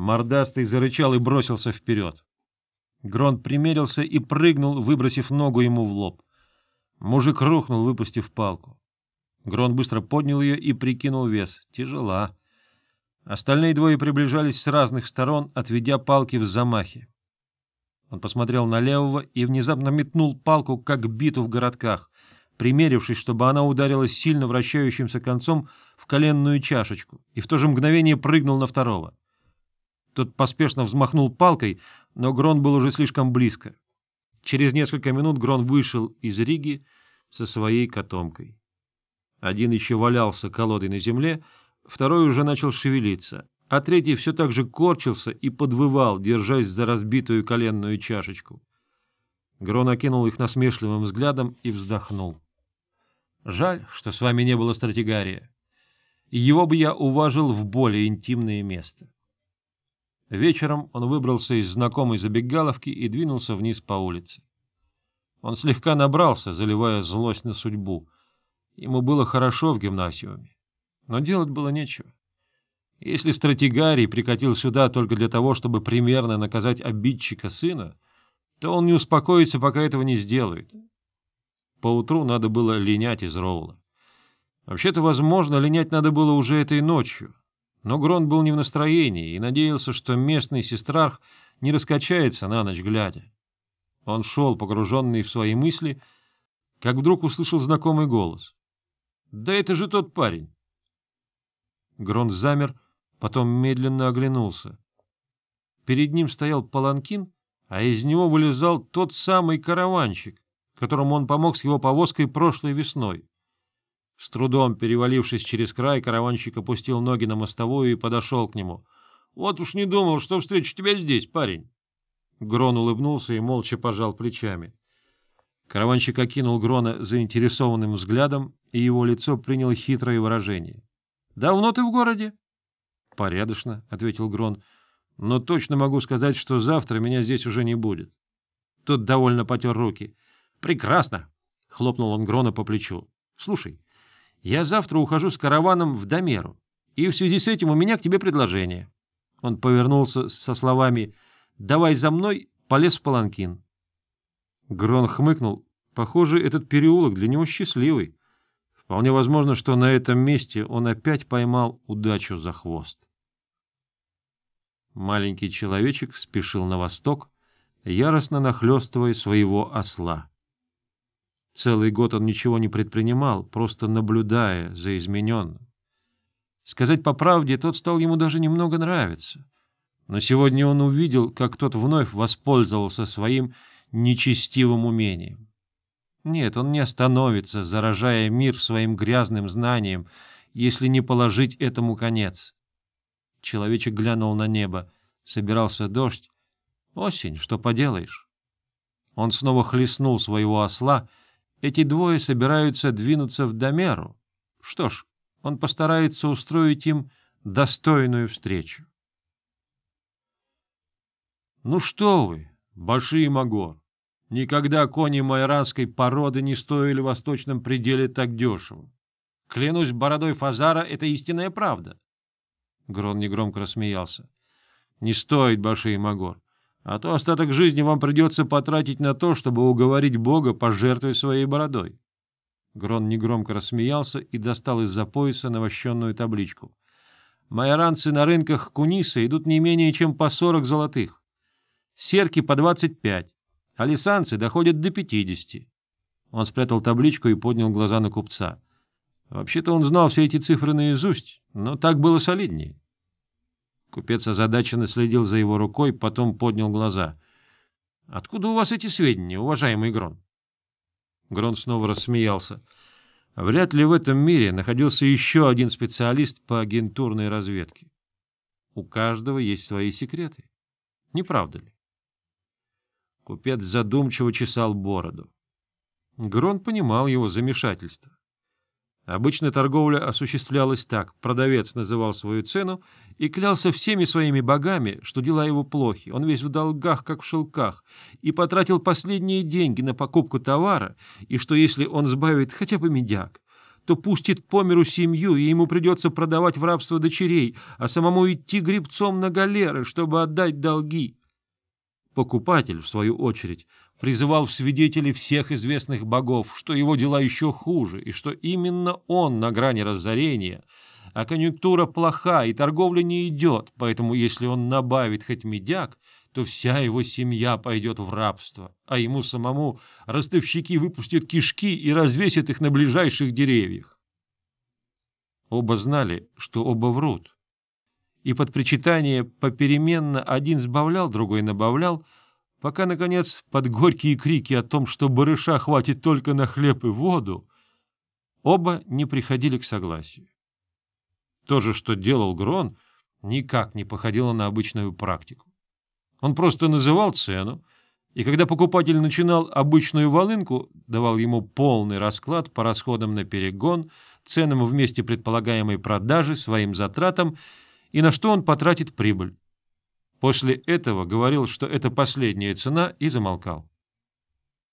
Мордастый зарычал и бросился вперед. Грон примерился и прыгнул, выбросив ногу ему в лоб. Мужик рухнул, выпустив палку. Грон быстро поднял ее и прикинул вес. Тяжела. Остальные двое приближались с разных сторон, отведя палки в замахе. Он посмотрел на левого и внезапно метнул палку, как биту в городках, примерившись, чтобы она ударилась сильно вращающимся концом в коленную чашечку, и в то же мгновение прыгнул на второго. Тот поспешно взмахнул палкой, но Грон был уже слишком близко. Через несколько минут Грон вышел из Риги со своей котомкой. Один еще валялся колодой на земле, второй уже начал шевелиться, а третий все так же корчился и подвывал, держась за разбитую коленную чашечку. Грон окинул их насмешливым взглядом и вздохнул. «Жаль, что с вами не было стратегария. Его бы я уважил в более интимное место». Вечером он выбрался из знакомой забегаловки и двинулся вниз по улице. Он слегка набрался, заливая злость на судьбу. Ему было хорошо в гимнасиуме, но делать было нечего. Если стратегарий прикатил сюда только для того, чтобы примерно наказать обидчика сына, то он не успокоится, пока этого не сделает. Поутру надо было линять из Роула. Вообще-то, возможно, линять надо было уже этой ночью, но Грон был не в настроении и надеялся, что местный сестрарх не раскачается на ночь глядя. Он шел, погруженный в свои мысли, как вдруг услышал знакомый голос. — Да это же тот парень! Грон замер, потом медленно оглянулся. Перед ним стоял паланкин, а из него вылезал тот самый караванщик, которому он помог с его повозкой прошлой весной. С трудом перевалившись через край, караванщик опустил ноги на мостовую и подошел к нему. — Вот уж не думал, что встречу тебя здесь, парень. Грон улыбнулся и молча пожал плечами. Караванщик окинул Грона заинтересованным взглядом, и его лицо приняло хитрое выражение. — Давно ты в городе? — Порядочно, — ответил Грон. — Но точно могу сказать, что завтра меня здесь уже не будет. Тот довольно потер руки. — Прекрасно! — хлопнул он Грона по плечу. — Слушай, я завтра ухожу с караваном в Домеру, и в связи с этим у меня к тебе предложение. Он повернулся со словами «Давай за мной», полез в паланкин. Грон хмыкнул. Похоже, этот переулок для него счастливый. Вполне возможно, что на этом месте он опять поймал удачу за хвост. Маленький человечек спешил на восток, яростно нахлестывая своего осла. Целый год он ничего не предпринимал, просто наблюдая за измененным. Сказать по правде, тот стал ему даже немного нравиться. Но сегодня он увидел, как тот вновь воспользовался своим нечестивым умением. Нет, он не остановится, заражая мир своим грязным знанием, если не положить этому конец. Человечек глянул на небо. Собирался дождь. Осень, что поделаешь? Он снова хлестнул своего осла — эти двое собираются двинуться в Домеру. Что ж, он постарается устроить им достойную встречу. Ну что вы, Большие Магор, никогда кони майранской породы не стоили в восточном пределе так дешево. Клянусь бородой Фазара, это истинная правда. Грон негромко рассмеялся. — Не стоит, Баши Магор а то остаток жизни вам придется потратить на то, чтобы уговорить Бога пожертвовать своей бородой. Грон негромко рассмеялся и достал из-за пояса навощенную табличку. Майоранцы на рынках Куниса идут не менее чем по сорок золотых. Серки по двадцать пять, а лисанцы доходят до пятидесяти. Он спрятал табличку и поднял глаза на купца. Вообще-то он знал все эти цифры наизусть, но так было солиднее. Купец озадаченно следил за его рукой, потом поднял глаза. — Откуда у вас эти сведения, уважаемый Грон? Грон снова рассмеялся. Вряд ли в этом мире находился еще один специалист по агентурной разведке. У каждого есть свои секреты. Не правда ли? Купец задумчиво чесал бороду. Грон понимал его замешательство. Обычно торговля осуществлялась так. Продавец называл свою цену и клялся всеми своими богами, что дела его плохи, он весь в долгах, как в шелках, и потратил последние деньги на покупку товара, и что если он сбавит хотя бы медяк, то пустит по миру семью, и ему придется продавать в рабство дочерей, а самому идти гребцом на галеры, чтобы отдать долги. Покупатель, в свою очередь, призывал в свидетели всех известных богов, что его дела еще хуже, и что именно он на грани разорения, а конъюнктура плоха, и торговля не идет, поэтому если он набавит хоть медяк, то вся его семья пойдет в рабство, а ему самому ростовщики выпустят кишки и развесят их на ближайших деревьях. Оба знали, что оба врут, и под причитание попеременно один сбавлял, другой набавлял, пока, наконец, под горькие крики о том, что барыша хватит только на хлеб и воду, оба не приходили к согласию. То же, что делал Грон, никак не походило на обычную практику. Он просто называл цену, и когда покупатель начинал обычную волынку, давал ему полный расклад по расходам на перегон, ценам в месте предполагаемой продажи, своим затратам и на что он потратит прибыль. После этого говорил, что это последняя цена, и замолкал.